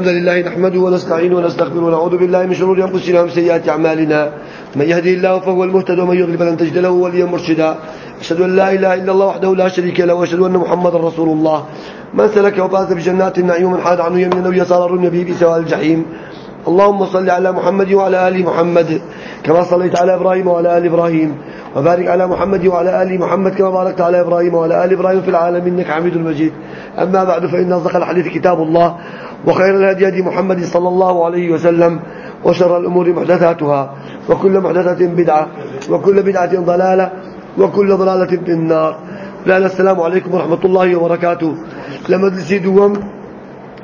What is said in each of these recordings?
الحمد لله نحمده ونستعينه ونستغفره ونعوذ بالله من شرور أنفسنا ومن سيئات أعمالنا. من يهده الله فهو المهتد ومن يضلل فلن تجد له وليا مرشدا. أشهد أن لا إله إلا الله وحده لا شريك له وأشهد أن محمدا رسول الله. من سلك وفاز بجنات النعيم ومن حاد عنه يمينا ويسارا رمي به بسواء الجحيم. اللهم صل على محمد وعلى آل محمد كما صليت على إبراهيم وعلى آل إبراهيم. وبارك على محمد وعلى آل محمد كما باركت على إبراهيم وعلى آل إبراهيم في العالمين إنك حميد مجيد. أما بعد فإن أصدق الحديث كتاب الله. وخير الهدي هدي محمد صلى الله عليه وسلم وشر الأمور محدثاتها وكل محدثة بدعة وكل بدعة ضلالة وكل ضلالة في النار. لا السلام عليكم ورحمة الله وبركاته. لما تسي دوم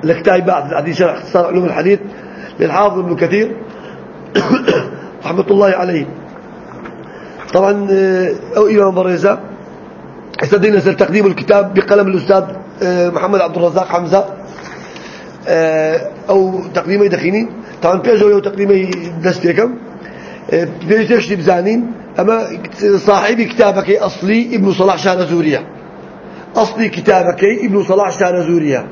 لكتاب بعض الحديث شرح اختصار علوم الحديث للحافظ ابن كثير رحمة الله عليه. طبعا آه، أو إمام بريزة استدينا تقديم الكتاب بقلم الأستاذ آه، محمد عبد الرزاق حمزة. أو تقديمي دخينين طبعا بيجو يو تقديمي دستيكم آه، بيجتش بزانين. أما صاحب كتابك أصلي ابن صلاح شان زوريا. أصلي كتابك ابن صلاح شان زوريا.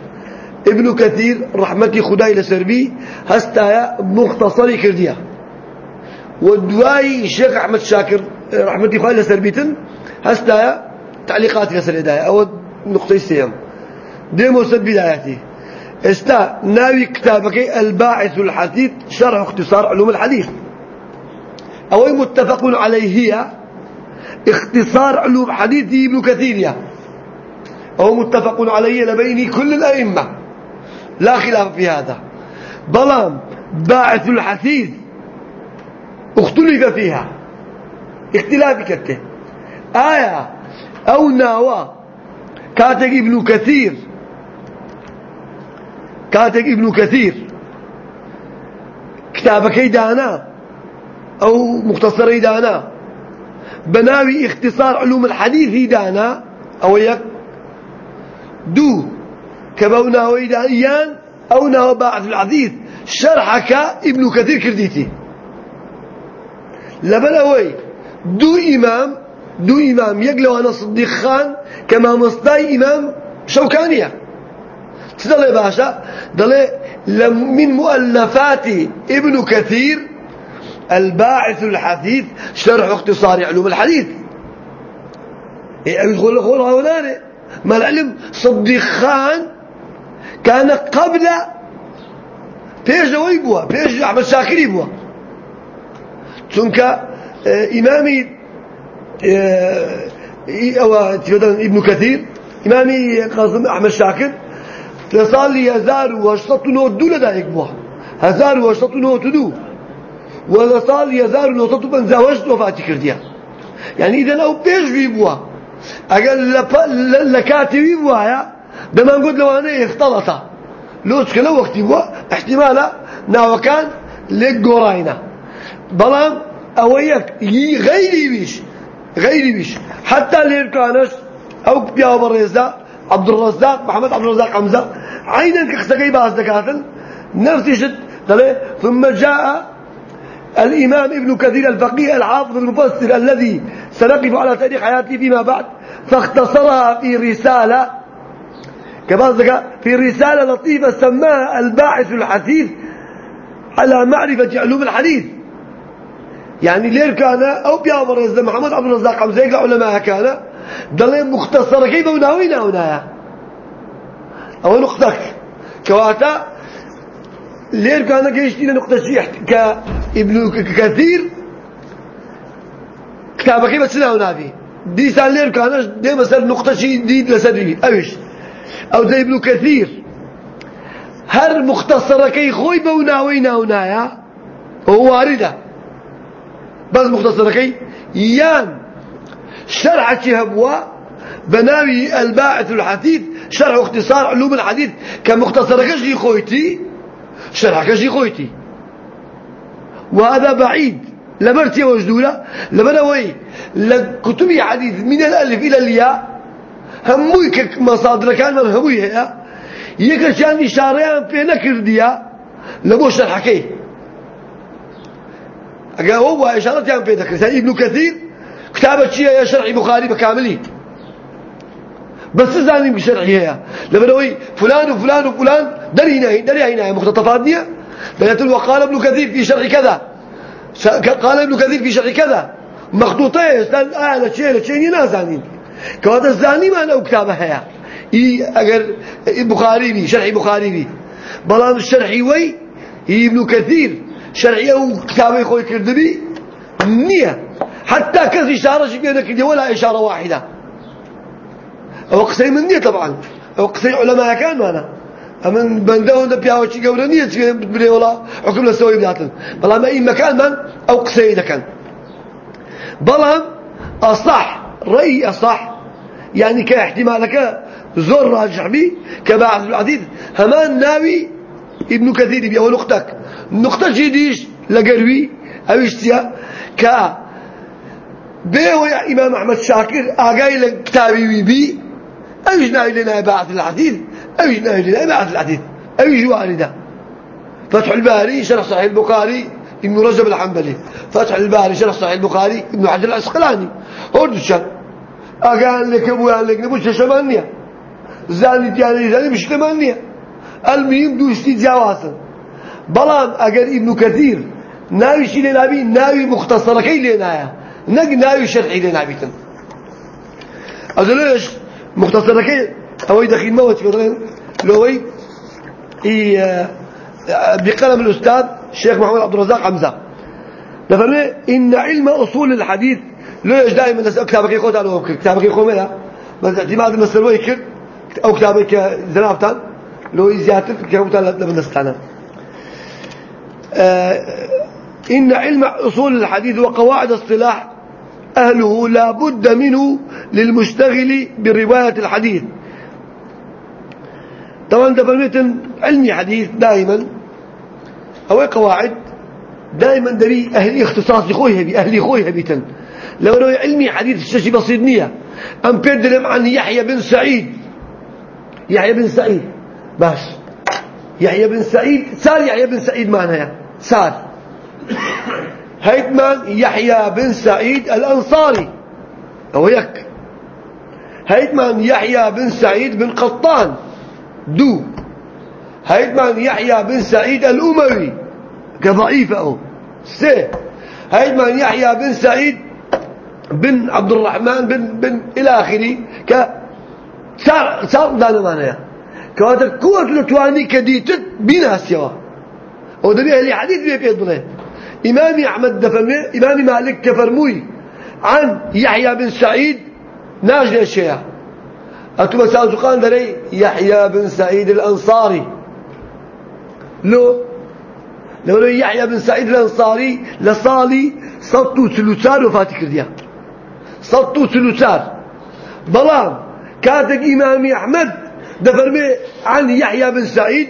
ابن كثير رحمتي خداي لسربي. هستايا مختصري كرديا. ودواي الشيخ أحمد شاكر رحمتي خداي لسربيتن هستايا تعليقاتي لسر أو نقطة السيام. ديمو سد بداياتي. استا ناوي كتابك الباعث الحديث شرح اختصار علوم الحديث. أو متفق عليه هي اختصار علوم حديث ابن كثير أو متفق عليه لبين كل الأئمة. لا خلاف في هذا. بلام باعث الحديث اختلف فيها. اختلاف كته آية أو ناوى كاتب ابن كثير. كاتك ابن كثير. كتابك دانا أو مختصر دانا بناوي اختصار علوم الحديث دانا أو يك دو كبونا ويدانيان أو ناو باعث الحديث شرحك ابن كثير كرديتي. لبلوي دو إمام. دو إمام. يقلو أنا صديق خان. كما مصداي إمام شوكانية. تدلي باشا؟ دلي من مؤلفات ابن كثير الباعث الحديث شرح اختصار علوم الحديث. يقول لك هنا ما العلم؟ صديق خان كان قبل بيج ويبوا بيج أحمد شاكر يبوا آه، إمامي آه، أو ابن كثير إمامي قاسم أحمد شاكر. لسالی هزار و هشتصد و نود دو لدایک بوه. هزار و هشتصد و نود دو. و لسالی هزار و نهصد و پنجاه و هشت وفاتی کردیا يعني إذا أو بيش في بوا أقل لكاتبي بوا يا ده ما نقول له أنا اختلط لو تكلا وقت بوا احتمالا ناو كان لك قراينا بلام أويك غيري بيش غيري بيش عبد الرزاق محمد عبد الرزاق حمزة. عينا كختقي باز دكاتل نفس شد ثم جاء الإمام ابن كثير الفقيه الحافظ المفسر الذي سنقف على تاريخ حياته فيما بعد. فاختصرها في رسالة كبازك في رسالة لطيفة سماها الباعث الحثيث على معرفة علوم الحديث. يعني لير كان أو بيامر محمد عبد الرزاق حمزة علماء كان. دلين مختصرة كيف وناوينا هنايا أو نقطك كواتا لير كان جيشتين نقطة شيء كابن كثير كتابة كيف تسنا ونافي دي سال لير كان دي مثلا نقطة شيء دي لسدري. أوش أو زي ابن كثير. هر مختصرة كي خوي بوناوينا هنايا هو واردة بس مختصرة كي يان شرح هبوا بناوي الباعث الحديث شرح اختصار علوم الحديث كمختصر كشي خويتي شرح كشي خويتي. وهذا بعيد لمرتي وجدولا لمنوي لكتب حديث من الألف إلى الياء هموي مصادر كان من هموي هي يكشان إشاريان في نكرديا لبو شرحكي أقول هو إشارتيان في ذكر ابن كثير كتابة شيء يا شرعي بخاري بكاملي. بس زاني بشرعي هي لما نوي فلان وفلان وفلان دري هنا دري هنا مختطفات نية بيقول وقال ابن كثير في شرح كذا. قال ابن كثير في شرح كذا. مخطوطة استان آه لشيء لشيء نازانين كهذا الزاني ما أنا كتابة هيا إي أجر بخاري بي شرح بخاري بي. بلام الشرحي وي هي ابن كثير. شرعي أو كتابة خوي كردبي. نية حتى كذا إشارة شبينا كده ولا إشارة واحدة. أو قصي من نية طبعا. أو قصي علماء كان معنا. أمن بندهون ده بيعوا شيء قولنا نية بدي ولا حكم للسوي بلاتن بلا ما أي مكان من؟ أو قصي إذا كان. بلا أصح رأي أصح. يعني كاحتمالك زور راجح بي كبعض الحديث همان ناوي ابن كثير بي أو نقطك نقطة جديش لقروي أو إشتيا كا بيه يا إمام أحمد شاكر آقاي لكتابي بي أيش ناوي لنا بعض الحديث أيش ناوي لنا بعض الحديث أيش واردة فتح الباري شرح صحيح البخاري إبن رجب الحنبلي. فتح الباري شرح صحيح البخاري إبن حجر العسقلاني هردشان أقال لك أبو لك نبوش شمانية. زاني تياني زاني مش ثمانية المهم دوشتي جواسا بلان أقل إبن كثير. ناوي شي لنابي ناوي مختصرة كي لنايا نق ناوي شرحي لنابيتن أقول ليش مختصرة كي أوي دخيل موت لوي إيه بقلم الأستاذ الشيخ محمد عبد الرزاق حمزة. دفرنا إن علم أصول الحديث ليش دائما كتابك يقول أنا كتابك يقول ملا بس اعتماد المسألة يكر أو كتابك زنابتان لو زيادة كتابتان لمن نستعنا. آه إن علم أصول الحديث وقواعد الصلاح أهله لا بد منه للمشتغل برواية الحديث. طبعا ده علمي حديث دائما أو قواعد دائما دري أهل اختصاص خويها بي أهلي خويها بيتن لو لو علمي حديث الشاشي بصيدنية أم بيدلم عن يحيى بن سعيد. يحيى بن سعيد. باش يحيى بن سعيد سار يحيى بن سعيد معناها سار. هيتمان يحيى بن سعيد الأنصاري. أو يك. هيتمان يحيى بن سعيد بن قطان. دو. هيتمان يحيى بن سعيد الأموي. كضعيف أو سي. هيتمان يحيى بن سعيد بن عبد الرحمن بن بن إلى آخره. ك. صار صار دانا معناها كواتا كوت لتواني كديتت بيناسيوا ودبي أهلي حديث بيه بيه بيه إمام أحمد دفرمي إمام مالك كفرموي عن يحيى بن سعيد ناجل الشيخ أتوبة سازقان دري يحيى بن سعيد الأنصاري. لو؟ لو يحيى بن سعيد الأنصاري لصالي صدتو سلوسار وفاتي كرديا. صدتو سلوسار بلان كاتك إمامي أحمد دفرمي عن يحيى بن سعيد.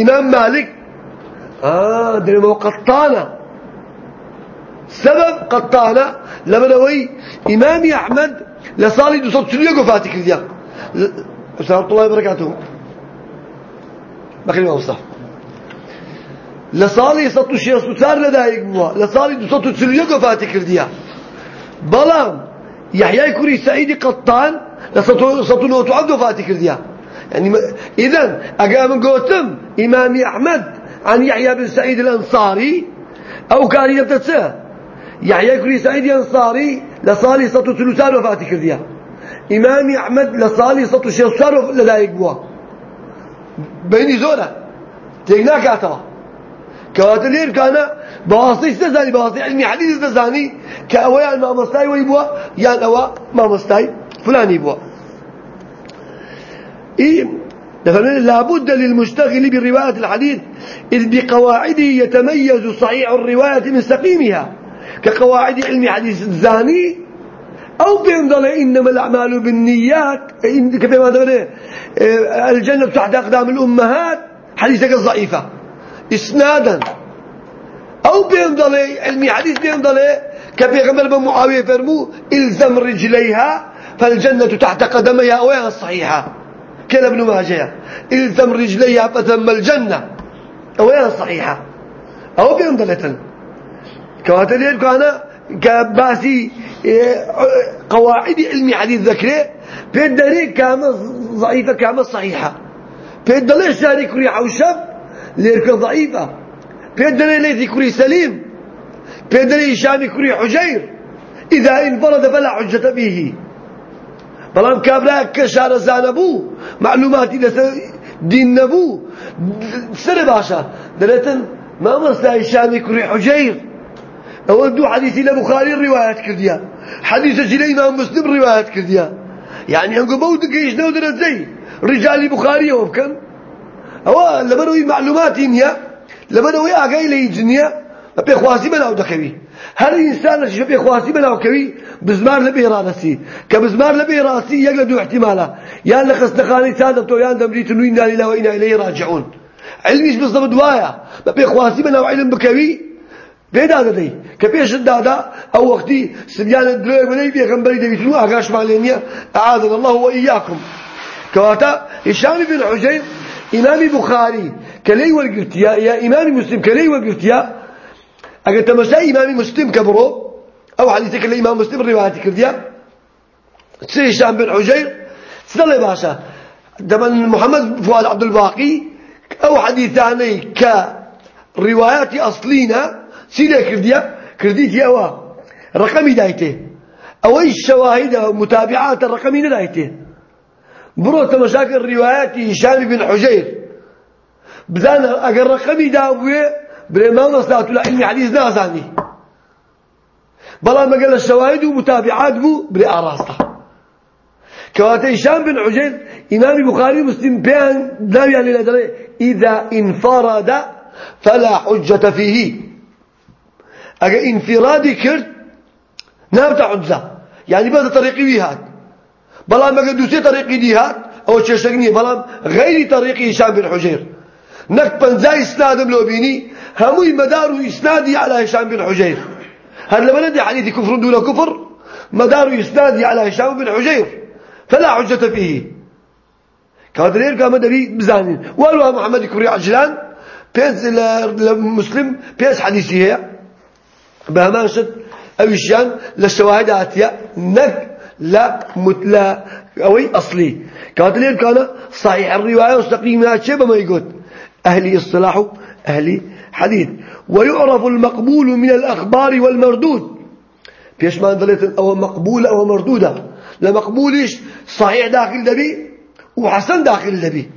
إمام مالك آه درمو قطانة سبب قطانة لما نوي إمامي أحمد لصالي دو صوت سلية قفاتي كرديا السلام الله وبركاته. بخير مصطفى لصالي صوت الشيخ سوتار لدايق بوا لصالي دو صوت سلية قفاتي كرديا بلام يحيى كوري سعيدي قطان لصوت نوتو عبد وفاتي كرديا يعني إذن أقام قوتم إمامي أحمد عن يحيى بن سعيد الأنصاري أو كان يبتسه يحيى كوري سعيد الأنصاري لصالي صوت ثلثان وفاتي كرديا إمامي أحمد لصالي صوت شيصار لدايق بوا بيني زورة. تيقنا كاتوا. كواتلير كان بواسطي استزاني بواسطي علمي حديث استزاني كأويا ما مستاي ويبوا يان أوا ما مستاي فلاني بوا إيه لابد للمشتغل برواية الحديث إذ بقواعده يتميز صحيح الرواية من سقيمها. كقواعد علم حديث الزاني أو بينضل إنما الأعمال بالنيات. كما قلنا الجنة تحت أقدام الأمهات. حديثك الضعيفة إسنادا. أو بينضل علمي حديث بينضل كبيغمبر بن معاوية فرمو إلزم رجليها فالجنة تحت قدميها وين الصحيحة كلا ابن ماجه. إلزم رجليها فثم الجنة. وين الصحيحة أو بينضلتن كواتلين كان كباسي إيه، قواعد علمي حديث ذكره في الدريق كامل ضعيفة كامل صحيحة. بيد دلي شاري كري حوشب ليرك ضعيفة. بيد دلي ليثي كري سليم. بيد دلي هشام كري حجير. إذا انفرد فلا حجة به. بلام كابلا كشار زانبو معلوماتي دين نبو سر باشا دلتن ما مصلا هشام كري حجير أودو حديثي لبخاري الروايات كرديا حديث جلي إمام مسلم روايات كرديا يعني أنقو بود قيش نودر زي رجال بخاري وبكن أو لما نوي معلومات إنيا لما نوي أقاي لي جنيا بي خواسي بلاو دكوي هر إنسان شو بي خواسي بلاو كوي بزمار لبي راسي كبزمار لبي راسي يقلدوا احتمالا يا لخص دخاني سادتو يا دمريت نوين إنا وإنا إليه راجعون. علميش بالضبط دوايا بي خواسي بلاو علم بكوي بيدا کە پێشت دادا ئەو وەختی سریانە درێ بنەی پێغەمبەری دەویتن و ئاگاشمان لێ نییە ئاذن الله وإياكم كواتا هشام بن حجين إمام بخاري كلي والقرتيا يا إمام مسلم كلي والقرتيا أجل تمشى إمام مسلم كبرو أو حديثك الإمام مسلم روايتك كرديا تسي هشام بن حجين سنة باشا دمن محمد فؤاد عبد الباقي أو حديثاني كروايات أصلينا سيدا كرديا كرديتي أوا رقمي دايته. أوي الشواهد متابعات الرقمي دايته بروت مشاكل روايات هشام بن حجير. بدان أجر رقمي داوي بريمان وصلات العلم حديث نازاني بلا ما قال الشواهد ومتابعات بو بري أراسته كواتي هشام بن حجير إمام بخاري مسلم بيان داوي على إذا انفرد فلا حجة فيه. اگر انفرادي كرد نابتا عجزة. يعني بهذا طريقي ويهات. بلام ما دوسي طريقي ديهات أو تشتغني بلام غير طريقي هشام بن حجير. نك بنزاي اسنادم لو بيني هموي مدار اسنادي على هشام بن حجير. هذا لما ندي حديث كفر دون كفر؟ مدار اسنادي على هشام بن حجير. فلا حجة فيه. كادرير كما دبي بزانين والو محمد كوري عجلان. بيز لمسلم بيز حديثي هي. بهمان شد. أويشان للشواهد آتية. نك. لا. متلا أوي أصلي. ليه كان صحيح الرواية واستقيمها شيء بما يقول. أهلي اصطلاح أهلي حديث. ويعرف المقبول من الأخبار والمردود. فيش ما انظلت أو مقبولة أو مردودة. لمقبولش صحيح داخل دبي وحسن داخل دبي.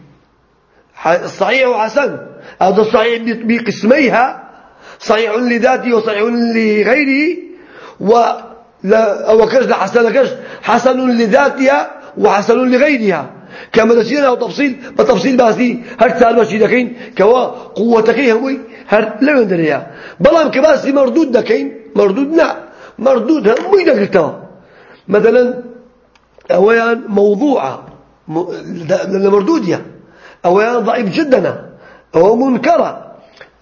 صحيح وحسن. هذا الصحيح بقسميها. صحيح لذاته وصحيح لغيره. و أو كش حسن كش حسن لذاتها وحسن لغيرها. كما دسينا أو تفصيل بتفصيل باسي هر سال بشي دكين كوا قوتك هوي. هر لمن دريا بلام كباسي مردود دكين مردود لا مردود همي دكتوا مثلا أويان موضوعة مردودية أويان ضعيف جدا أو منكرة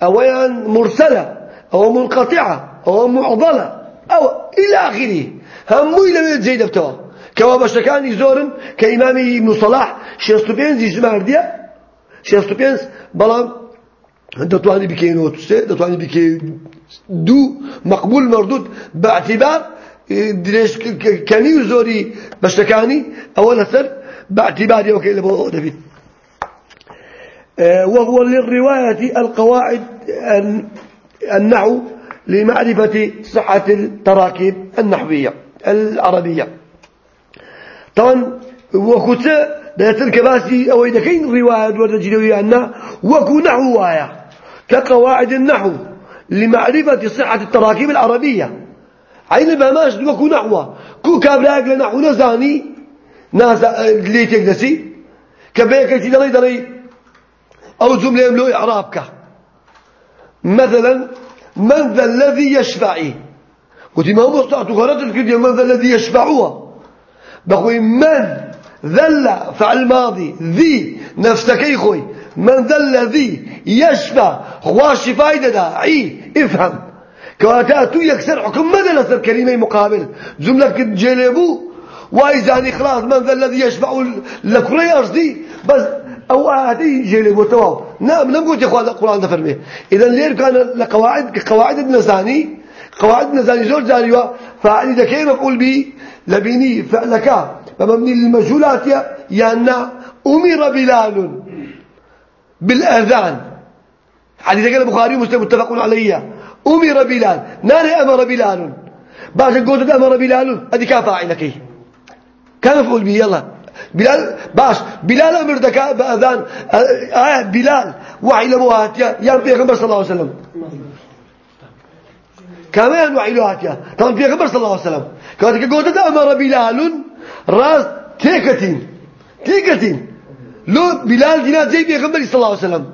أو مرسلة أو منقطعة أو معضلة أو إلى آخره. هم من زيد بتوا كوا بشكان يزورن كإمام ابن صلاح شيستو بينز يجمع ديا بلام دتواني بكي نوتسي دتواني بكي دو مقبول مردود باعتبار دريش كان يزوري بشكاني أول سر باعتبار يوكي لبو دبي آه، وهو للرواية القواعد النحو لمعرفة صحة التراكيب النحوية العربية. طبعا وكتا باسي أو إذا كان رواية ورجلوية أن وكو نحو وايا. كقواعد النحو لمعرفة صحة التراكيب العربية. عين ما ماش وكو نحو. كو كابلاك لنحو نزاني ناس ليتك دسي كبيرك تدري دري أو جملة يملو إعرابك. مثلا من ذا الذي يشفعي؟ قلت ما هو مستعط غرات الكلمة من ذا الذي يشفعه؟ بقول من ذل فعل ماضي ذي نفسك يخوي من ذا الذي يشفع خواش فايدة دا عي افهم. كواتاتو يكسر حكم ماذا لسر كلمة مقابل؟ جملة جلبو وايزاني خلاص من ذا الذي يشفع لكري أرضي بس أو هذه جيل وتواو نعم لم قلت يا أخوان القرآن فرمي إذا ليه كان لقواعد كقواعد النزاني قواعد النزاني زور جاريوا ده كيف مفعول به لبيني فعلك فمبني للمجهولات يا أن أمر بلال. بالأذان. حديث قال البخاري ومسلم متفق عليه. أمر بلال. نار أمر بلال. بعد قلت أمر بلال. هذه كان فاعلك؟ كان مفعول به يلا. بلال باش. بلال أمر دكا بأذان. آه بلال. وحي لبوهاتيا يا بيغمبر صلى الله عليه وسلم. كمان وحي لبوهاتيا طبعا بيغمبر صلى الله عليه وسلم. كانت قلت أمر بلال. راس تيكتين تيكتين لو بلال دينا زي بيغمبر صلى الله عليه وسلم.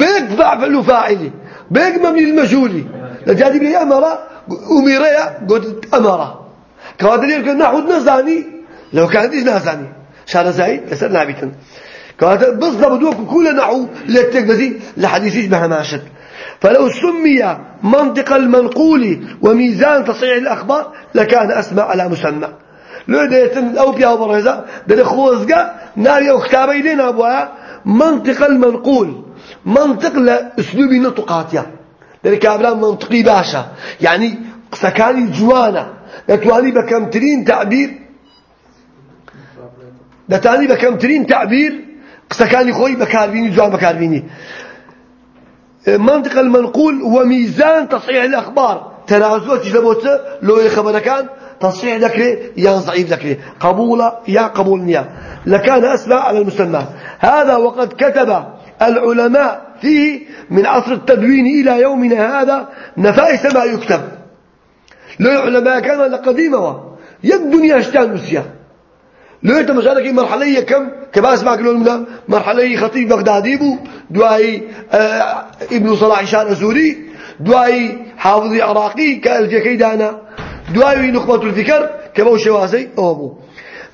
بيك فعل فاعلي بيك مبني المجهولي لجادي بلي أمر أميريا قلت أمر كوادر يمكن نحو نزاني. لو كان ديش نزاني؟ شار زايد لسر نابتا كوادر بالضبط وكو كل نحو للتقبزي لحديثيش بهماشت فلو سمي منطق المنقول وميزان تصحيح الأخبار لكان أسمى على مسمى. لو أو بيا برهزة ده خوزقة لنا أبوها منطق المنقول منطق لأسلوب نطقاتها ذلك كابلان منطقي باشا. يعني سكاني جوانا. دتواني بكمترين تعبير؟ دتاني بكمترين تعبير؟ سكاني خوي بكاربيني جوان بكاربيني. منطق المنقول وميزان تصحيح الأخبار. تنازلات جلبوته لو خبر كان تصحيح ذكره يا ضعيف ذكره قبول يا قبول نيا لكان أسمع على المسمى. هذا وقد كتب العلماء فيه من عصر التدوين إلى يومنا هذا نفائس ما يكتب. لو علماء كان لقديمة يد الدنيا اشتان نسيا. لو يتمشارك مرحلة كم؟ كباس ما قالوا لنا مرحلة خطيب بغدادي بو. دواي آه ابن صلاح شان أزوري دواي حافظ عراقي كالجكي دانا دواي نخبة الفكر كبو شوازي أوبو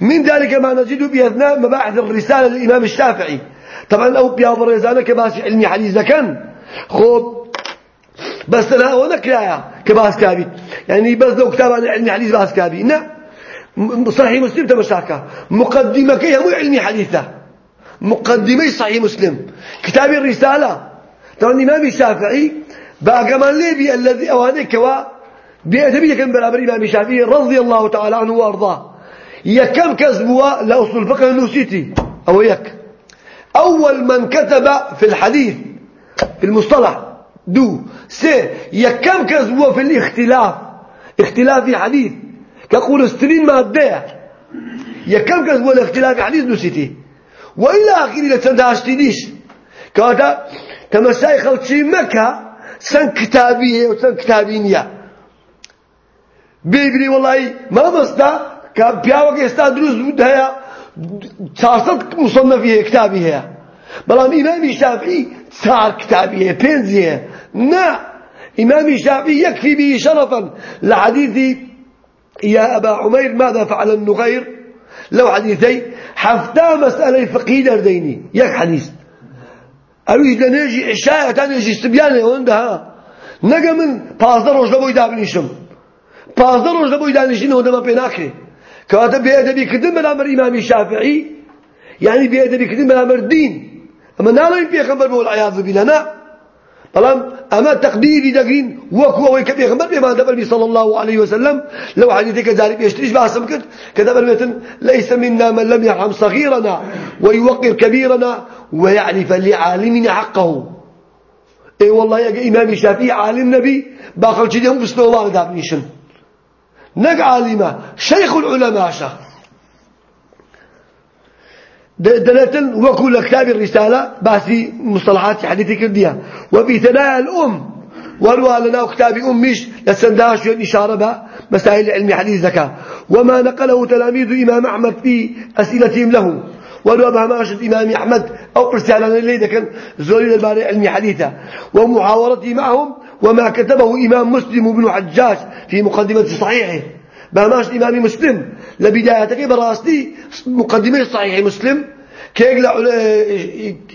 من ذلك ما نجد بأثناء مباحث الرسالة للإمام الشافعي. طبعا أو بيا بريزانة كباس علمي حديث كان خب بس لا هو نكرايا كباس كابي. يعني بس لو كتاب عن علمي حديث باس كابي. نا صحيح مسلم تمشاكا مقدمة كي مو علمي حديثة. مقدمة صحيح مسلم. كتاب الرسالة. طبعا الإمام الشافعي باقمان ليبي الذي أوانيك كوا بأدبية كان برابر الإمام الشافعي رضي الله تعالى عنه وأرضاه. يكم كذبوا لأصل الفقه النوسيتي أو يك. أول من كتب في الحديث في المصطلح دو. سي. يكم كذبوا في الاختلاف اختلاف في حديث. كقول استرين مادة يكم كذبوا الاختلاف في حديث نوسيتي وإلى آخره لتنداشتنيش كاتا تمساي خلشي مكة سن كتابية وسن كتابينية. بيبري والله ما مصدق كان بياوك استا دروس بود هيا چارصد مصنف هي كتابي هيا بلان امام الشافعي صار كتابي هي بينزي هي نا امام الشافعي يكفي به شرفا. لحديث يا أبا عمير ماذا فعل النغير؟ لو حديثي حفتا مسألة فقهي درديني. يك حديث. أوي لنجي عشاء تنجي استبيانه وندها. نجا من پازده روز لبوي دابنيشم پازده روز لبوي دانشين ودما بيناكري كواتا بيأدبي كدن بالأمر إمام الشافعي يعني بيأدبي كدن بالأمر الدين أما نالين بيخبر بول عياذ بالله طالما أما تقديري دقين وكو أوي كبيخبر بما دبر صلى الله عليه وسلم لو حديثك ذلك يشتريش باسم كد كدبر مثل ليس منا من لم يرحم صغيرنا ويوقر كبيرنا ويعرف لعالمنا حقه اي والله يا إمام الشافعي عالم نبي باخر شيء هم بسنو الله نق عالمة شيخ العلماء شيخ دلتن وكل كتاب الرسالة باسي مصطلحات حديثي كرديها وبثناء الأم وروا لنا كتاب أمش لسنداش إشارة بها مسائل علم حديث زكاة. وما نقله تلاميذ إمام أحمد في أسئلتهم له. وروا بهماشة إمام أحمد أو رسالة الليلة كان زوري الباري علمي حديثة. ومحاورته معهم وما كتبه إمام مسلم بن حجاج في مقدمة صحيحه. باماش إمام مسلم. لبدايتك براستي مقدمة صحيح مسلم.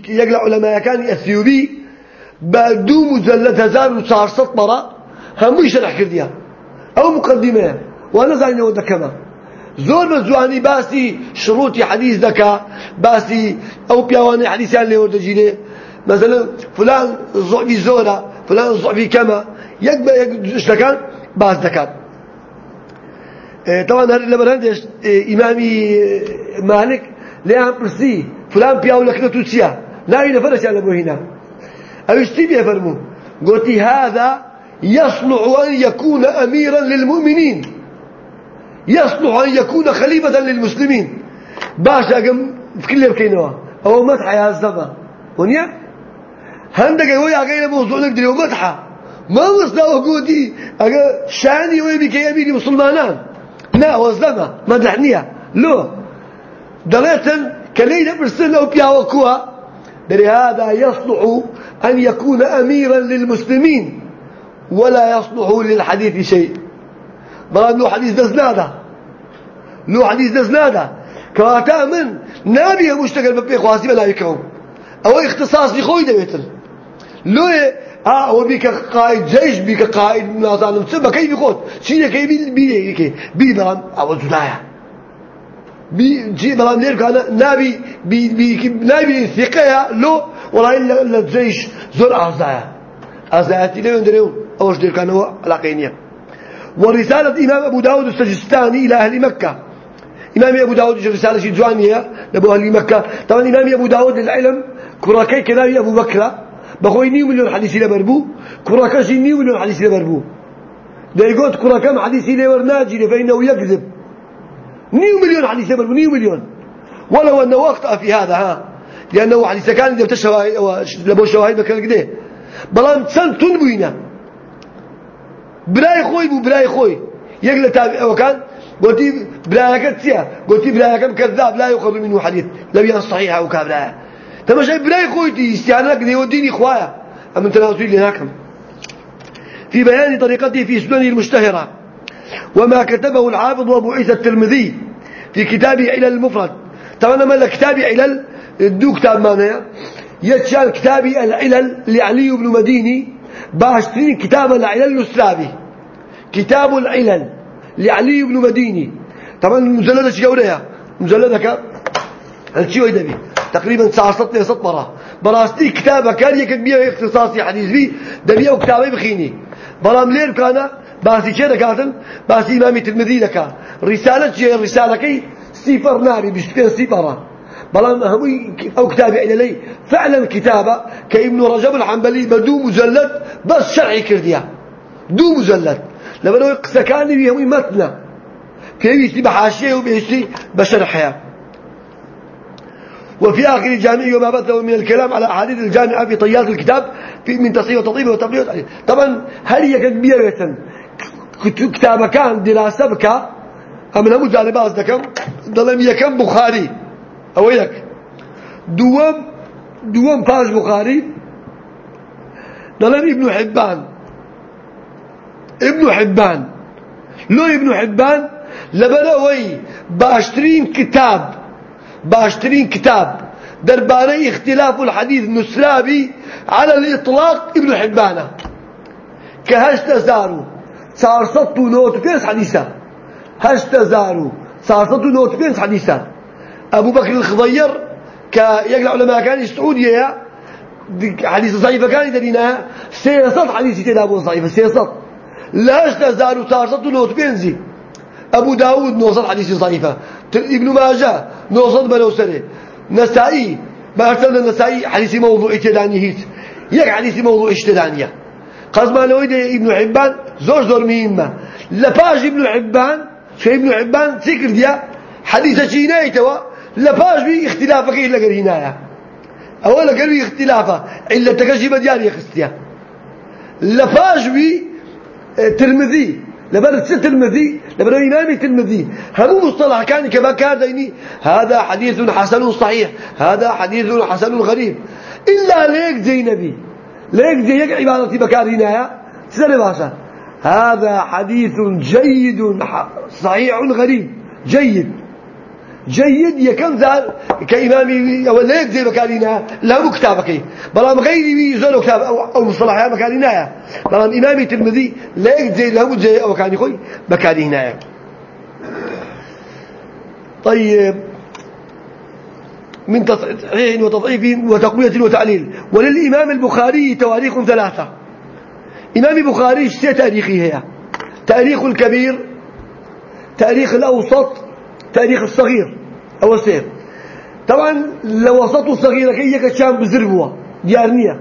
يقلع علماء كان الثيوبي. بدو مجلد هزار وصار مرة هم يشرح كرديا؟ أو مقدمة. وأنا زاني وده كما زور بزواني باسي شروط حديث ذكا باسي أو بيواني حديثان اللي ورد جيلي مثلا فلان ضعفي زورة. فلان كما يقبل اشتكان باس ذكاء آه، طبعا هذا لما هندش آه، إمامي مالك ليه برسي فلان نتوسيا ناوي نفرش على أبو هنا. أو يستيب فرمو. قلت هذا يصلح أن يكون أميرا للمؤمنين. يصلح أن يكون خليفة للمسلمين. باشا قم في كل بكينوا أو مدح يا الزبا. ونيا؟ هندك هو يا موضوع نقدر مدحه. ما وصل وجودي أجا شاني ويبي كياميني مسلمانان. لا وصلنا مدحنيا لو دليتا كلينا برسلنا وبيا وكوا هذا يصلح أن يكون أميرا للمسلمين ولا يصلح للحديث شيء ما له حديث دزنادا له حديث دزنادا كواتا من نابي مشتغل ببي خواسي بلا يكون أو اختصاص لخوي دبيتل لو ها هو بيك قائد جيش بيك قائد نازانم سبا كيف يقول شيء كيف بي بي بي بلان أو زلايا بي جي بلان لير كان نابي بي بي نابي ثقة لو ولا إلا الجيش زور أعزايا أعزاياتي ليه يندريون أوش دير كان هو العقينية. ورسالة إمام أبو داود السجستاني إلى أهل مكة. إمام أبو داود رسالة جوانية لأبو أهل مكة. طبعا إمام أبو داود للعلم كراكي كلامي أبو بكر بخوي نيو مليون حديثي لبربو كراكشي نيو مليون حديثي لبربو ده يقول كراكم حديثي لور ناجي فإنه يكذب. نيو مليون حديثي لبربو نيو مليون. ولو أنه أخطأ في هذا ها. لأنه حديث كان إذا لبو شواهي مكان كده بلان سن تنبوينا براي خوي بو براي خوي. يقل تابع وكان قلتي برايك تسيا. قلتي برايك كذاب لا يؤخذ منه حديث. لو يان صحيح أو كابرايا تما شايف براي خويتي استعانك دي وديني خوايا. أم تناوتي لناكم في بيان طريقته في سننه المشتهرة وما كتبه الحافظ أبو عيسى الترمذي في كتابه إلى المفرد. طبعا ما كتابي إلى الدو كتاب معناه. يتشال كتابي العلل لعلي بن مديني باشترين كتاب العلل السلابي كتاب العلل لعلي بن مديني. طبعا المجلدة قولها؟ مجلدة هالشي ويدا بي؟ تقريبا ساعة سطني سطمرة براستي كتابة كان يكد بيه اختصاصي حديث. بي دبيه وكتابي بخيني. برام لير كان باسي شيء دكاتن باسي إمامي تلمذي لك. رسالة شيء رسالة كي؟ سيفر ناري بشتين سيفرة بلان همي أو كتابي إلى لي. فعلا كتابة كابن رجب الحنبلي بدو مجلد بس شرعي كرديا دو مجلد. لما نقول سكاني بيه همي متنا كيف بحاشيه وبيشتي بشرحها وفي آخر الجامع وما بثه من الكلام على أحاديث الجامعة في طيات الكتاب في من تصحيح وتطيب وتبليغ طبعا هل هي كبيرة كتاب كان دراسة بك أمن هم جانباز دكم ظلم يكم بخاري؟ أو يك دوام دوام فاز بخاري. ظلم ابن حبان. ابن حبان. لو ابن حبان لبروي باشترين كتاب. باشترين كتاب. درباني اختلاف الحديث نسرابي على الإطلاق ابن حبانة. كهشت زارو. صارصت نوت بينس حديثة. هشت زارو. صارصت نوت بينس حديثة. أبو بكر الخضير كيقل علماء كان السعودية حديث ضعيفة كان يدرينا. سيصد حديث تدابون ضعيفة سيصد. لا هشت زارو صارصت نوت بينزي أبو داود نوصل حديث ضعيفة ابن ماجه نوصل بلوسره نسائي ما أرسلنا النسائي حديث موضوع اتداني هيت يك حديث موضوع قصما لو ابن حبان زور زور مهمة لباج ابن حبان شو ابن حبان ذكر ديا حديث شيناي توا لباج بي اختلافك إلا قرينايا أولا قالوا اختلافه إلا تكشف دياري خستيا لباج بي آه، ترمذي لبر ست المذي لبر إمام الترمذي هم مصطلح كان كما كان هذا حديث حسن صحيح. هذا حديث حسن غريب. إلا ليك زي نبي. ليك زي يك عبارتي بكارينا سنة باشا. هذا حديث جيد صحيح غريب. جيد. جيد يكن زال كإمامي أو ليك زي بكارينا لا كتابك. بلام غيري زول كتاب أو, مصطلحات بكارينا بلام إمامي تلمذي ليك زي له زي أو كان يخوي بكارينا طيب. من تصحيح وتضعيف وتقوية وتعليل. وللإمام البخاري تواريخ ثلاثة. إمام البخاري ست تاريخي هي. تاريخ الكبير تاريخ الأوسط تاريخ الصغير. أو السير طبعا لو وسط صغيرة كي يكشان بزربوا. ديارنية.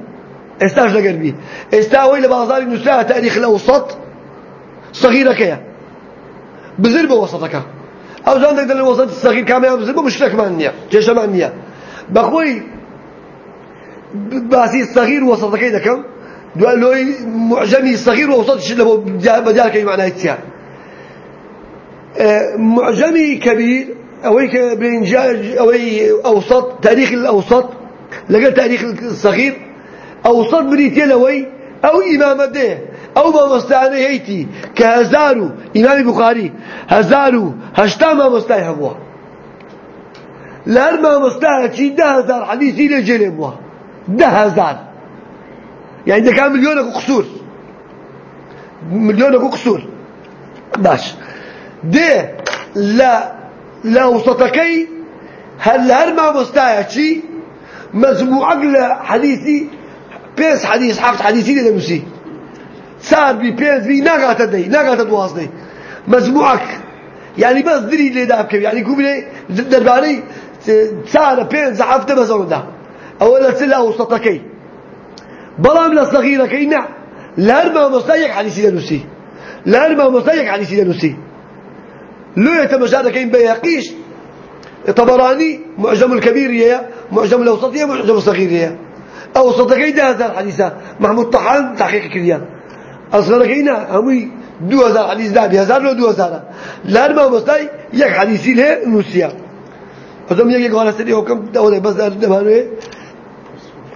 استاش لقربي استاوي لبازار النساء تاريخ الأوسط صغيرة كيا بزربة وسطك. أو زان تقدر الوسط الصغير كامل بزربة مشترك مانية جيش مانية بخوي باسي الصغير وسطك كم دوال لوي معجمي صغير ووسط شلبه بدال كي معناه آه، معجمي كبير أويك بإنجاج أوي أوسط تاريخ الأوسط لقى تاريخ الصغير أوسط بريتي لوي أو إمام ده أو ما مستعاني هيتي كهزارو إمام بخاري هزارو هشتا ما مستعي هبوا. لهر ما مستعي ده هزار حديثي لجلي بوا ده هزار. يعني ده كان مليونك قصور. مليونك قصور. باش. ده لا لا وسطكي. هل هر ما مستعي شي؟ مجموعة حديثي بيس حديث حفظ حديثي لنمسي صار بي بيز بي ناقات دي ناقات دواصدي مجموعك يعني بس دري اللي دابك يعني كوب لي درباري صار بيز حفظ بزون ده أولا سلا وسطكي. بلام لا صغيرة كينا. لارما مستيق حديثي لنسي لارما مستيق حديثي لنسي لو يتمشى كين بيقيش طبراني معجم الكبير يا معجم الأوسط يا معجم الصغير يا. أوسط كيدا هذا الحديث محمود طحان تحقيق كريان أصغر كينا همي دو هزار حديث ده بهزار لو دو هزار. لارما مستاي يك حديثي له نوسيا فزم يجي قال سري حكم دولة بس دمانه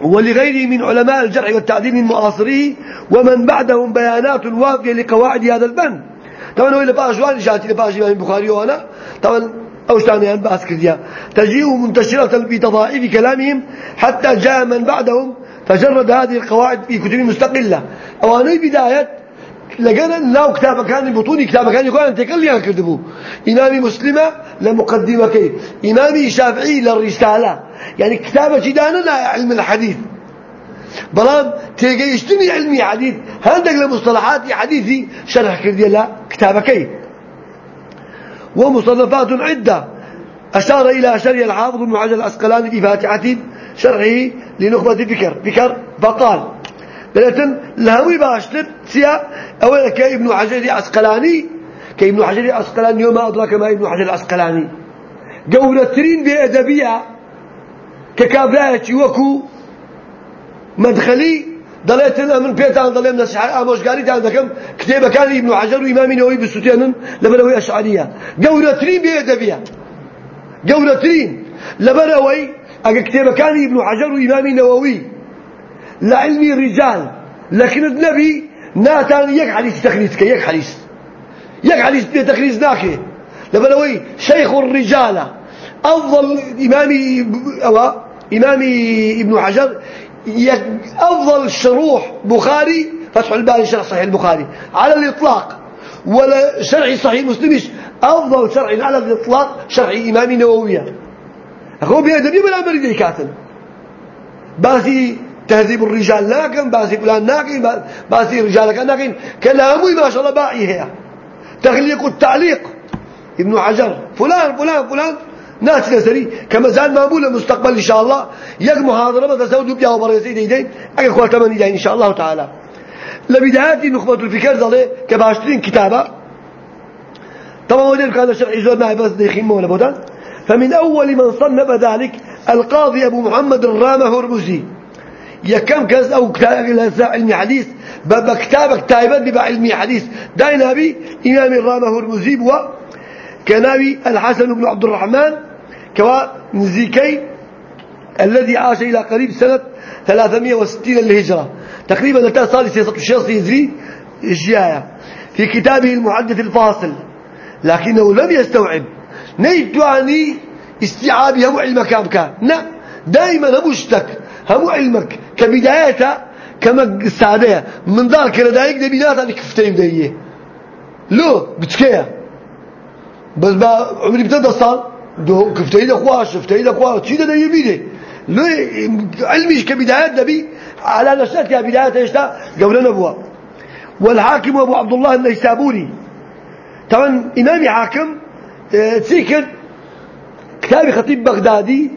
ولغيره من علماء الجرح والتعديل من معاصريه ومن بعدهم بيانات وافية لقواعد هذا البند طبعا هو اللي باجوان جاتي باجي من البخاري وأنا طبعا أوشتاني يعني بأس كرديا تجيء منتشرة في تضائف كلامهم حتى جاء من بعدهم فجرد هذه القواعد في كتب مستقلة. أواني بداية لقنا لا كتاب كان بطوني كتاب كان يقول أنت كل يوم كتبوا إمامي مسلمة لمقدمة كي إمامي شافعي للرسالة. يعني كتابة جدانا لا علم الحديث بلان تيجي يشتني علمي حديث. هندق لمصطلحات حديثي شرح كردي لا كتابة كي ومصنفات عدة. أشار إلى شرح الحافظ ابن حجر الأسقلاني في فاتحة شرعه لنخبة فكر. فكر فقال لكن لهوي باشتر سيا أولا كابن حجر الأسقلاني كابن حجر الأسقلاني وما أدراك ما ابن حجر الأسقلاني. قولترين بأدبية ككابلاية وكو مدخلي ضليت من بيتان ضليت من أموشقاري تان ذكم كتابة كان ابن حجر وإمامي نووي بالسوتيان لبنوي أشعرية قولترين بأدبية قولترين. لبنوي أجا كتابة كان ابن حجر وإمامي نووي. لعلمي الرجال لكن النبي ناتان يك حديث تخريج يك حديث. يك حديث تخريج ناكي. لبنوي شيخ الرجال. أفضل إمامي أو إمامي ابن حجر أفضل شروح بخاري فتح الباري شرح صحيح البخاري. على الإطلاق. ولا شرح صحيح مسلم أفضل شرح على الإطلاق شرح إمام نووية أخو بيدبي بلا مريد كاتن باسي تهذيب الرجال ناكن باسي فلان ناكن باسي رجالك ناكن كلامي ما شاء الله باعي هي. تخليق التعليق. ابن حجر فلان فلان فلان. ناس نسري كما زال مامولة مستقبل إن شاء الله. يك محاضرة ما تسود بيها وبرزي ديدين أكيد خوات من إن شاء الله تعالى. لبدايات نخبة الفكر ذلك كباشترين كتابة. طبعا ودين كان الشرع يزور معي بس ديخين مولا بودان فمن أول من صنف ذلك القاضي أبو محمد الرامة هرمزي يكم كس أو كتاب علمي حديث. باب كتابك تايبت ببع علمي حديث. داينا بي إمام الرامة هرمزي بوا كنابي الحسن بن عبد الرحمن كوا نزيكي الذي عاش إلى قريب سنة 360 للهجرة. تقريبا لتا صار سياسة الشيخ يزري الجاية. في كتابه المحدث الفاصل. لكنه لم يستوعب. نيتواني استيعابي هم علمك كان؟ لا. دائما هم اشتك. هم علمك. كبدايته كما السعادية من ذلك لدايك دي بناتها كفتين ديه لو بتكية. بس با عمري بتدا صار؟ دو كفتين اخواش كفتين اخواش شي ده يبيده لو كبدايات دبي على نشأت يا بدايات ده قولنا ابوها والحاكم ابو عبد الله النيسابوري طبعا امامي حاكم تسيكر كتابي خطيب بغدادي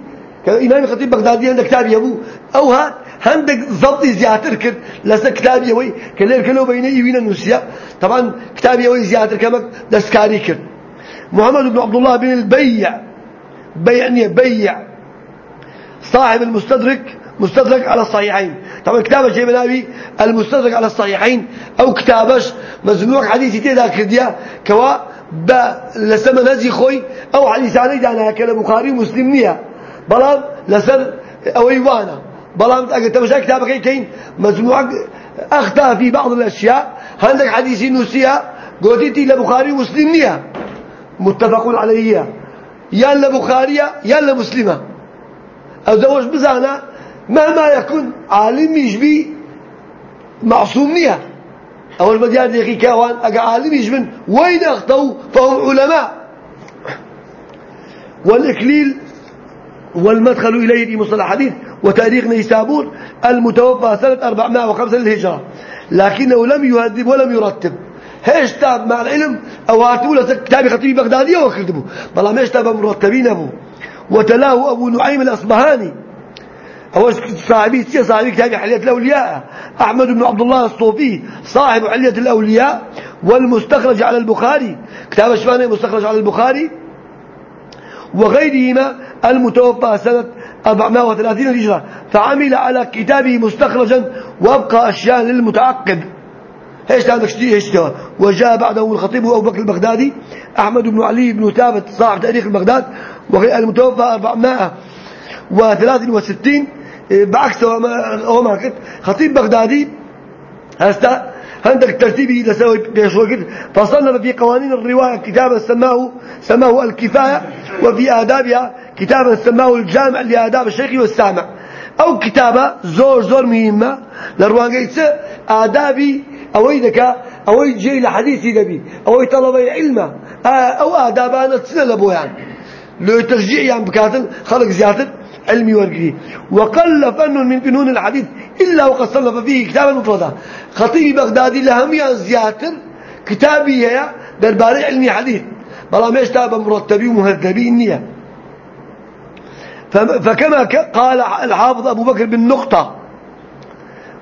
كإمام خطيب بغدادي عندك كتاب يبو أو هات عندك ضبط زياتر كد لسه كتاب يوي كلير كلو بين يوين النسيا طبعا كتاب يوي زياتر كمك دسكاري كد محمد بن عبد الله بن البيع بيع صاحب المستدرك مستدرك على الصحيحين. طبعا كتابة شيء بنابي المستدرك على الصحيحين أو كتابش مزنوق حديثي تيدا كرديا كوا لسما نزي خوي أو حديثاني دانا كلا بخاري ومسلم نيا. بلام لسر أو إيوانا. بلام تمشى كتابك كاين مزنوق أخطأ في بعض الأشياء. عندك حديثي نسيها قلتي لبخاري ومسلم نيا. متفق عليه. يا لبخاري يا لمسلمه أو زوج بزانا مهما يكون عالم يجبي معصوم نية. أول ما ديار ديكي كاوان أقا عالم يجبن وين أخطوا فهم علماء. والإكليل والمدخل إليه في مصطلح حديث وتاريخ نيسابور المتوفى سنة 405 للهجرة لكنه لم يهذب ولم يرتب. هيش تاب مع العلم أو هاتوا له كتاب خطيب بغدادي وكتبه بلا ما يشتاب مرتبين أبو. وتلاه أبو نعيم الأصبهاني. هو صاحبي سي صاحبي كتاب حلية الأولياء أحمد بن عبد الله الصوفي صاحب حلية الأولياء والمستخرج على البخاري. كتاب الشفاني مستخرج على البخاري. وغيرهما المتوفى سنة 430 هجرة. فعمل على كتابه مستخرجا وأبقى أشياء للمتعقب عندك شيء إيش وجاء بعده الخطيب أبو بكر البغدادي أحمد بن علي بن ثابت صاحب تاريخ البغداد المتوفى 463 بعكس هو ما خطيب بغدادي هستا عندك ترتيبي لسوي بيشوي فصنف في قوانين الرواية كتابا سماه سماه الكفاية وفي آدابها كتابا سماه الجامع لآداب الشيخ والسامع. أو كتابة زور زور مهمة. لروانجيتس آدابي أوي ذكاء أوي جي لحديثي دبي أوي طلبي علمه أو آدابنا تسنى لبويان. لو تشجيع يعني بكاتل خلق زيادة علمي ورقي. وقل فن من فنون الحديث إلا وقد صنف فيه كتابا مفردا خطيب بغدادي لهميا زياتر كتابي هي درباري علمي حديث. بلا ما يشتاب مرتبي ومهذبي النية فكما قال الحافظ أبو بكر بن نقطة.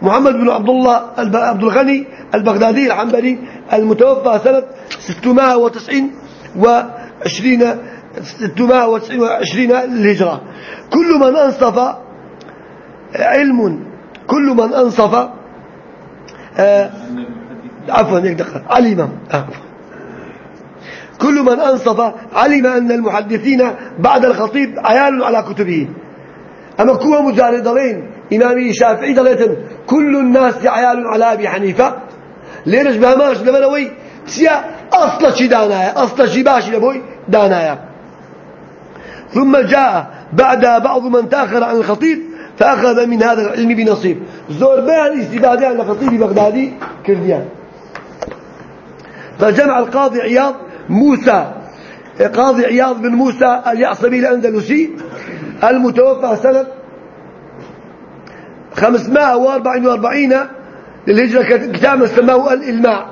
محمد بن عبد الله عبد الغني البغدادي العنبري المتوفى سنة 690 و20 629 للهجرة. كل من أنصف علم كل من أنصف آه عفوا دقيقة. علم آه، كل من أنصف علم أن المحدثين بعد الخطيب عيال على كتبه. أما كوا مجارد دلين إمامي شافعي دليتن كل الناس عيال على أبي حنيفة. ليش بهماش لما نوي؟ سيا أصلا شي دانايا أصلا شي باشي لبوي دانايا. ثم جاء بعد بعض من تأخر عن الخطيب فأخذ من هذا العلم بنصيب. زور بان استفادة عن الخطيب بغدادي كرديان. فجمع القاضي عياض موسى. قاضي عياض بن موسى اليعصبي الأندلسي المتوفى سنة 544 للهجرة كتاب سماه الإلماع.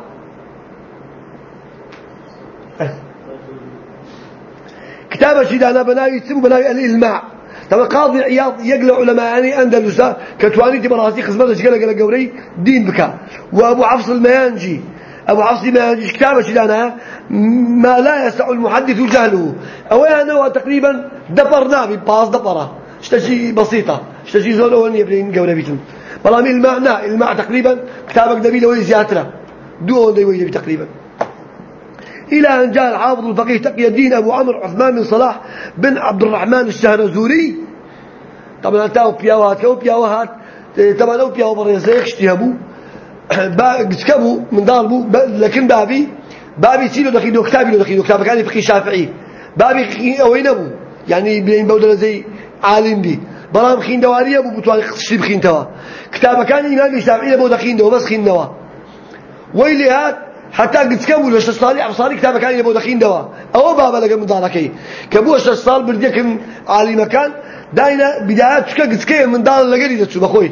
كتابة شدانا بناوي تسمو بناوي الإلماع. طبعا قاضي عياض يقلع علماء يعني أندلسا كتواني تبراسي خزمته شكله قال قوري دين بكا. وأبو حفص الميانجي أبو حفص الميانجي كتابة شدانا ما لا يسع المحدث جهله. أو يعني هو تقريبا دبرنا باص دبرة. اشتشي بسيطة. اشتشي زول أولي يبلين قوري بيتم. بلام الماء نا الماء تقريبا كتابك دبيل وي زياترة دو أولي وي تقريبا. إلى أن جاء الحافظ الفقيه تقي الدين أبو عمرو عثمان بن صلاح بن عبد الرحمن الشهرزوري. طبعا تاو بياوهات كو بياوهات طبعا أو بياو بريزة گچکە بوو منداڵ بوو لەکن بابی بابی چی لە دەخی دۆکتابی لە دەخی دۆکتابەکانی فقی شافعی. بابی ئەوەی نەبوو یعنی بین بەو دەرەزەی عالم بی بەڵام خوێندەواریە بوو بتوانانی قسشی بخینتەوە. کتابەکانی ئیمامی شافعی لە بۆ دەخینەوە بەس خینەوە وەی لێ هات حتا گچکە بوو لە شەش ساڵی ئەف ساڵی کتابەکانی لە بۆ دەخینەوە ئەوە بابە لەگە منداڵەکەی. کە بووە شەش ساڵ بردیەکن عالیمەکان داینە بیداەت چکە گچکەیە منداڵ لەگەری دەچوو بەخۆی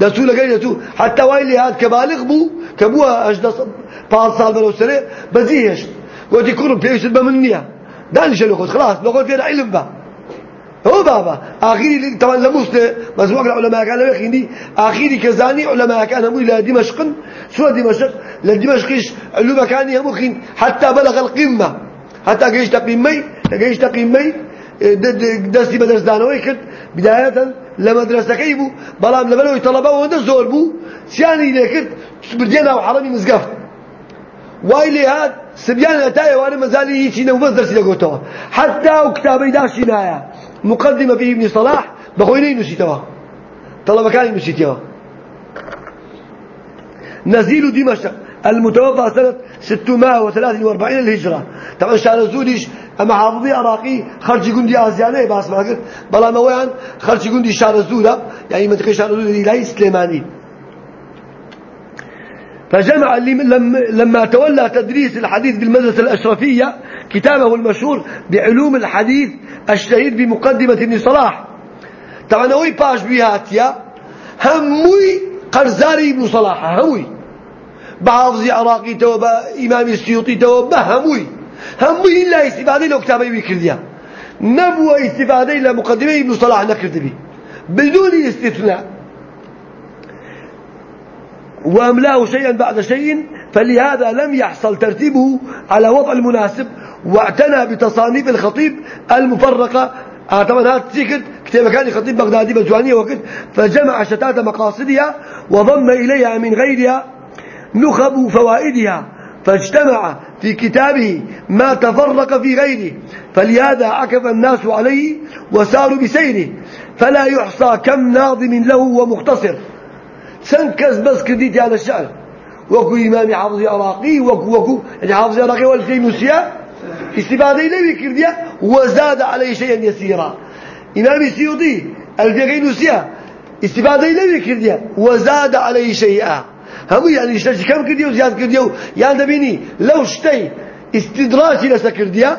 دار لقري دتو بخوي دتو لقري دتو حتى وايلي هاد كبالغ بو كبوا أجدا بعض صال بلو سري بزيهش ودي كورم بيش بمنيا داني شلو خد خلاص لو قلت علم با. هو بابا آخري طبعا لمسته مزوق العلماء كان يخيني آخري كزاني علماء كان هم إلى دمشق سوى دمشق لدمشقش علومة كان يمخين حتى بلغ القمة حتى جيش تقيمي جيش تقيمي دستي مدرسة دانوي كنت بداية لمدرسة كيبو بلام لبلوي طلبة وهذا زور بو. سياني لكت بردينا وحرمي مزقف. وايلي هاد سبيان أتايا وأنا مزالي يشي نوبز درسي لقوتوا حتى وكتابي داشي نايا. مقدمة فيه ابن صلاح بخويني نسيتوا طلبة كان نسيتوا نزيل دمشق. المتوفى سنة 643 الهجرة طبعا شان زوديش أما حافظي عراقي خرج قندي ازيانه باس ما قلت. بلا ما وين خرج قندي شان زودا يعني منطقة شان زودا لا سليماني فجمع لما تولى تدريس الحديث بالمدرسة الأشرفية كتابه المشهور بعلوم الحديث الشهير بمقدمة ابن صلاح. طبعا هو باش بيهاتيا هموي قرزاري ابن صلاح هموي. بحافظي عراقي تو إمام السيوطي تو بهموي هموي إلا استفادة لو كتابه بكرديا نبوة استفادة إلا مقدمة ابن صلاح نكرد به بدون استثناء. وأملاه شيئا بعد شيء فلهذا لم يحصل ترتيبه على وضع المناسب واعتنى بتصانيف الخطيب المفرقة. آه طبعا هذا تذكر كتاب كان خطيب بغدادي بجوانية وقت فجمع شتات مقاصدها وضم إليها من غيرها. نخب فوائدها فاجتمع في كتابه ما تفرق في غيره فلهذا عكف الناس عليه وساروا بسيره فلا يحصى كم ناظم له ومختصر. سنكز بس كديت على الشعر. وكو إمام حافظ عراقي وكو وكو يعني حافظ عراقي والكي نسيا استفادة لي كرديا وزاد عليه شيئا يسيرا. إمام السيوطي الفقي نسيا استفادة لي كرديا وزاد عليه شيئا. هم يعني اشتري كم كرديا وزياد كرديا يعني دبيني لو اشتي استدراجي لسكرديا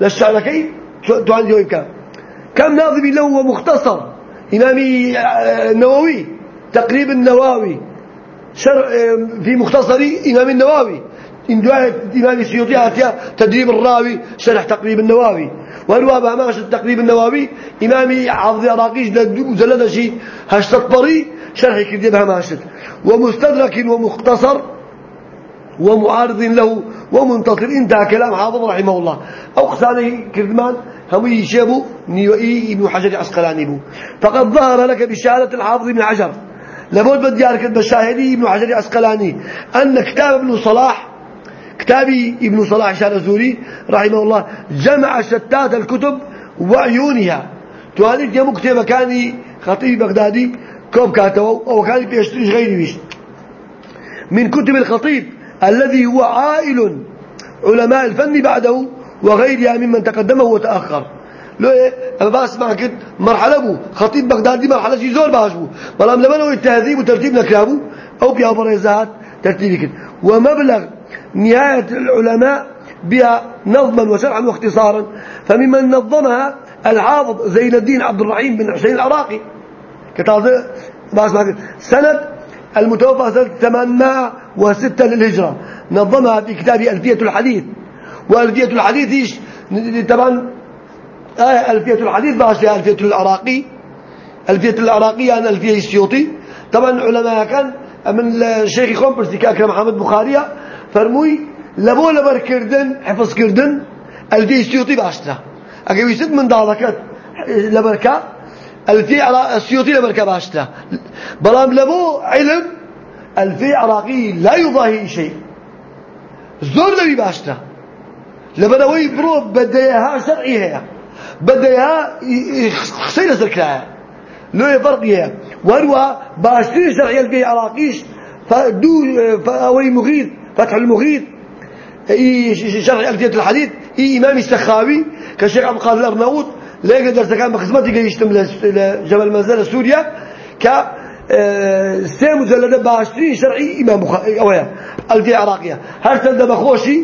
للشعر كي تعندي ويبكا كم ناظم له ومختصر إمامي آه، النووي تقريب النواوي شرع في مختصر إمام النواوي إن دعاء إمام السيوطي تدريب الراوي شرح تقريب النواوي وهو ما تقريب النواوي إمامي حافظ عراقيش زلد شيء هشتطبري شرح كردي بهماشت ومستدرك ومختصر ومعارض له ومنتصر. انتهى كلام حافظ رحمه الله. أو قساني كردمان هم يشابوا نيوئي ابن حجر عسقلاني بو. فقد ظهر لك بشهادة الحافظ ابن حجر لابد بديار كتب الشاهدي ابن حجر أسقلاني أن كتاب ابن صلاح كتابي ابن صلاح شان الزوري رحمه الله جمع شتات الكتب وعيونها. توانيت يا مكتب كاني خطيب بغدادي كوب كاتو أو كان بيشتريش غيري بيش. من كتب الخطيب الذي هو عائل علماء الفن بعده وغيرها ممن تقدمه وتأخر. لو إيه أنا بسمع كده مرحلة بو. خطيب بغدادي مرحلة شي زور باش بو. بلام لما لو التهذيب وترتيب نكرابو أو بيها بريزات ترتيب كده ومبلغ نهاية العلماء بها نظما وشرحا واختصارا. فممن نظمها الحافظ زين الدين عبد الرحيم بن حسين العراقي. سنة المتوفى سنة 806 للهجرة. نظمها في كتاب ألفية الحديث. وألفية الحديث طبعا آه ألفية الحديث باشا ألفية العراقي. ألفية العراقي يعني ألفية السيوطي. طبعا علماء كان من الشيخ خون برسي كأكرم محمد بخارية. فرموي لبو لبر كردن حفظ كردن ألفية السيوطي باشترا أقوي ست من دالكت لبركة ألفية السيوطي لبركة باشترا بلام لبو علم ألفية عراقي لا يضاهي شيء زور لبي باشترا لبنوي برو بديها شرعي هي بديها خسينا سركلاها لو فرقيها وهو باشتري شرعي القي عراقيش فدو فأوي مغيث فتح المغيث شرعي ألفية الحديث إي إمام السخاوي كشيخ عبد القادر الأرناؤوط لا درس كان بخدمتي جيشتم لجبل منزل سوريا ك آه، سي مجلدة باشتري شرعي إمام بخاري أويا ألفية عراقية. هل سند بخوشي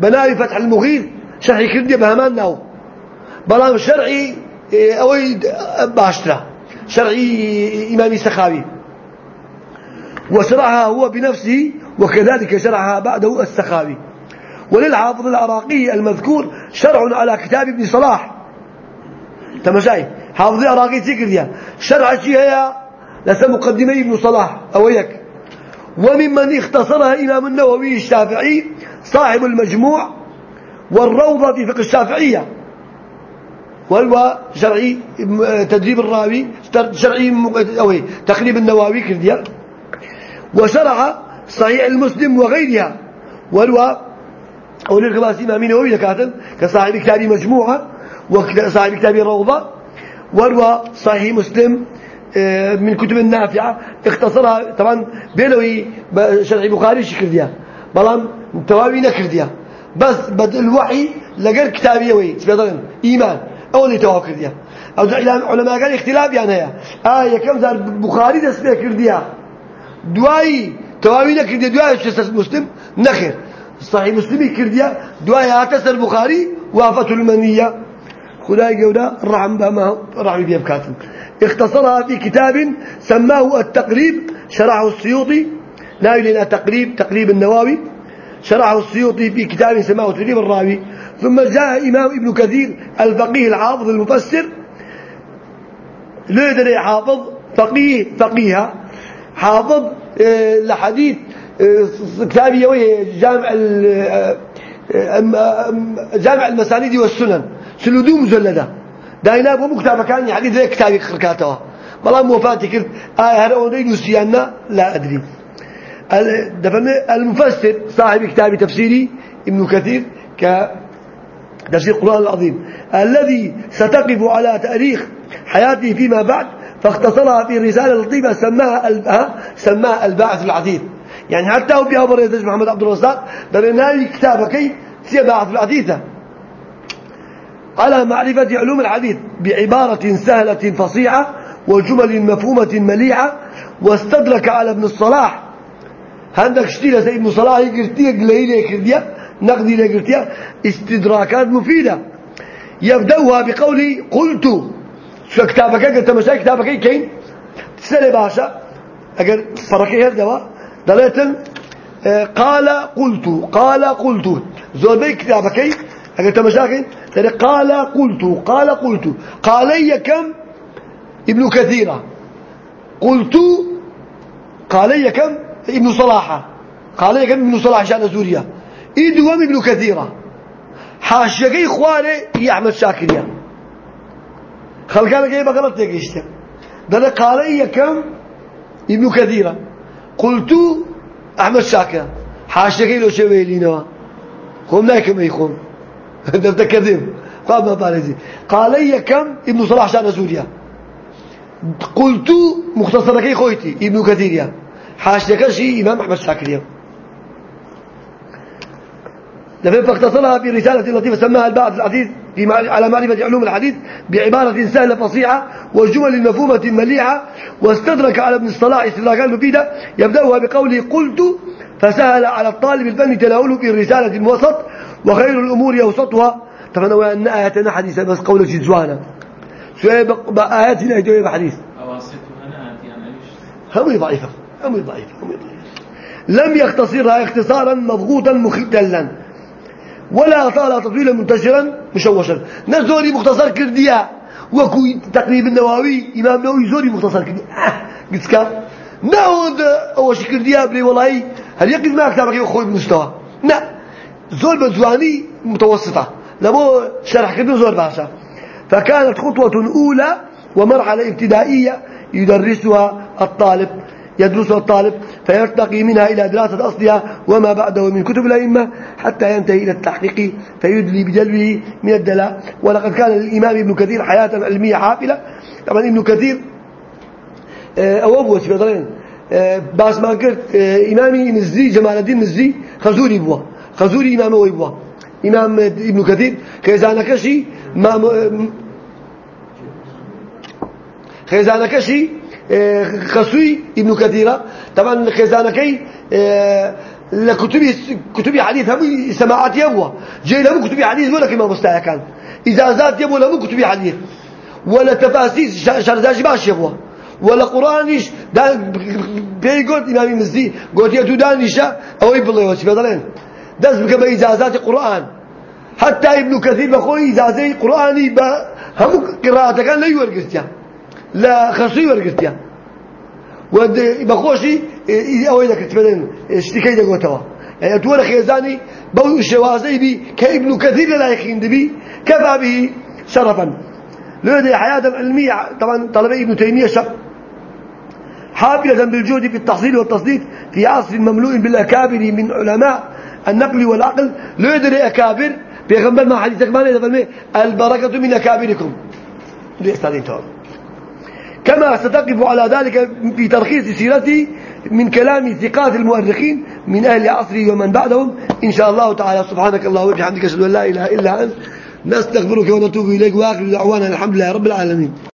بناوي فتح المغيث شرعي كردي بهمان ناو. بلام شرعي إيه، أوي باشترا شرعي إمامي سخاوي وشرعها هو بنفسه وكذلك شرعها بعده السخاوي. وللحافظ العراقي المذكور شرع على كتاب ابن صلاح. تمشاي حافظي عراقي تكرديا شرع شي هي؟ لسه مقدمة ابن صلاح أويك. وممن اختصرها إمام النووي الشافعي صاحب المجموع والروضة في فقه الشافعية. وهو شرعي تدريب الراوي شرعي تقريب النووي كرديا وشرع صحيح المسلم وغيرها. وهو أولي الخلاص إمامي نووي كاتب كصاحب كتاب مجموعة وصاحب كتاب الروضة وهو صحيح مسلم آه، من كتب النافعة اختصرها طبعا بينوي شرعي بخاري شكرديا بلام تواوي نكرديا بس بدل الوحي لقر كتابية وي إيمان. أولي تواو كرديا أو علماء قال اختلاف يعني. هي آية كم زار بخاري دسبه كرديا دواي تواوي نكرديا دواي شسس مسلم؟ نخير صحيح مسلمي كرديا دواي هاتسر بخاري وافة المنية خداي قولا رحم بما رحم بيه بكاتم اختصرها في كتاب سماه التقريب شرعه السيوطي لا يلينا تقريب تقريب النواوي شرعه السيوطي في كتاب سماه تقريب الراوي ثم جاء إمام ابن كثير الفقيه الحافظ المفسر. ليدري حافظ فقيه فقيها حافظ آه لحديث آه كتابي جامع آه جامع المسانيد والسنن. سلودو داينا بو كتاب كان يعني ذي كتابي خركاته والله موفاتي كرت. آه هذا أودي نسيانا لا دفن المفسر صاحب كتاب تفسيري ابن كثير ك تفسير القرآن العظيم. الذي ستقف على تاريخ حياته فيما بعد فاختصرها في رسالة لطيفة سماها سماها الباعث العديد يعني حتى هو بيها بريدج محمد عبد الرزاق درنا كتابك سيباعث العديدة على معرفة علوم الحديث بعبارة سهلة فصيحة وجمل مفهومة مليحة واستدرك على ابن الصلاح. عندك شتيلة زي ابن الصلاح يقرتيها قليلة كردية نقدي لقرتيها استدراكات مفيدة. يبدأها بقول قلت شو كتابك؟ قلت مشاي كتابك؟ كين؟ تسألي باشا. أقل فرقي هردوا دلتن قال قلت. قال قلت. زور بي كتابك؟ أقل تمشاكين يعني قال قلت. قال قلت. قال لي كم؟ ابن كثيرة. قلت. قال لي كم؟ ابن صلاحة قال لي كم؟ ابن صلاح شأن سوريا. إدوام ابن كثيرة. حاشقي خواري يا أحمد شاكريا خلقانا كيف غلط تيجيشتا ده قال لي كم ابن كثيرة. قلت أحمد شاكر حاشقي لو شويلينوا هم كم يخون ده كذب. ما بارزي. قال لي كم ابن صلاح شان سوريا. قلت مختصر كي خويتي ابن كثير يا حاشيك شيء إمام أحمد شاكر. لفين فاختصرها في رسالة لطيفة سماها البعض العزيز في على معرفة علوم الحديث بعبارة سهلة فصيحة وجمل مفهومة مليحة واستدرك على ابن الصلاح استدراكات مفيدة يبدأها بقوله قلت فسهل على الطالب الفني تناوله في الرسالة الوسط وخير الأمور أوسطها. طبعا أن آياتنا حديثة بس قولة جزوانا شوية بآياتنا يتوي بحديث. هم ضعيفة هم ضعيفة هم ضعيفة لم يختصرها اختصارا مضغوطا مختلا ولا طال تطويلا منتشرا مشوشا. نزوري مختصر كرديا. وكو تقريب النووي إمام نووي زوري مختصر كرديا. آه قلت كا. نعود أول كرديا بلي والله هل يقف ما كتابك يخوي بمستوى؟ لا زور بزواني متوسطة. لبو شرح كده زور باشا. فكانت خطوة أولى ومرحلة ابتدائية يدرسها الطالب. يدرسها الطالب فيرتقي منها إلى دراسة أصلها وما بعده من كتب الأئمة حتى ينتهي إلى التحقيق فيدلي بجلبه من الدلاء. ولقد كان للإمام ابن كثير حياة علمية حافلة. طبعا ابن كثير آه، أو أبوه آه، باس ما قلت آه، إمامي نزي جمال الدين نزي خزوري بوه خزوري إمام ويبوا إمام ابن كثير خيزانة كشي ما خيزانة كشي آه، خسوي ابن كثيرة. طبعا خيزانة كي آه، لكتب كتب حديث هم سماعات يبوا جاي لهم كتب حديث ولا كما مستعى كان. إجازات يبوا لهم كتب حديث. ولا تفاسير شرزاج باش يبوا ولا قرآنش دا بيقول إمام المزي قلت يا تدانيشا أو يبلغ وش بدلين. دز بك بإجازات قرآن. حتى ابن كثير بخوي إجازة هم قراءة كان لا يورقستيا لا خصي يورقستيا ود بخوشي أو إذا كنت بدن اشتكي دقوتوا يعني تورا خيزاني بو الشوازي بي كابن كثير لا يخين بي كفى به شرفا. لذي حياة علمية طبعا طلبي ابن تيمية شق حافلة بالجهد في التحصيل والتصديق في عصر مملوء بالأكابر من علماء النقل والعقل. لا يدري أكابر بيغمبر ما حديثك ما البركة من أكابركم. كما ستقف على ذلك في ترخيص سيرته من كلام ثقات المؤرخين من أهل عصره ومن بعدهم. إن شاء الله تعالى سبحانك الله وبحمدك أشهد أن لا إله إلا أنت نستغفرك ونتوب إليك وآخر دعوانا الحمد لله رب العالمين.